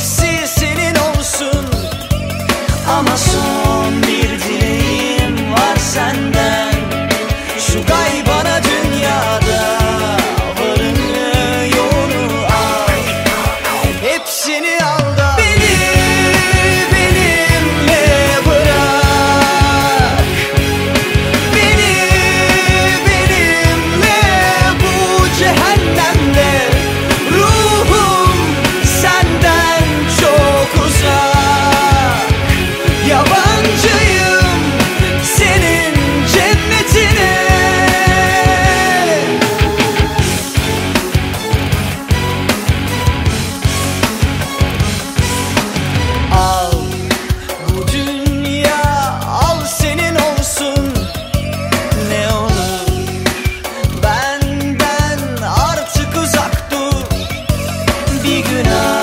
See. ィグな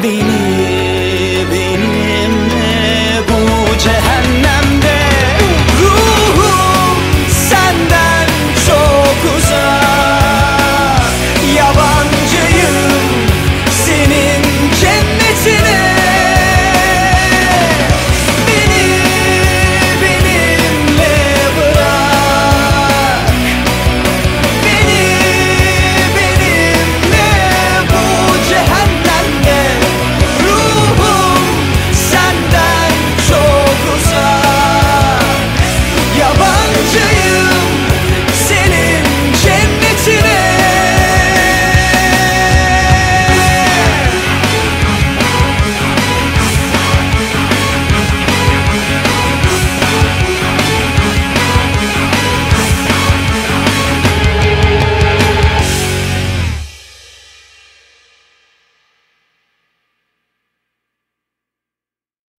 的你。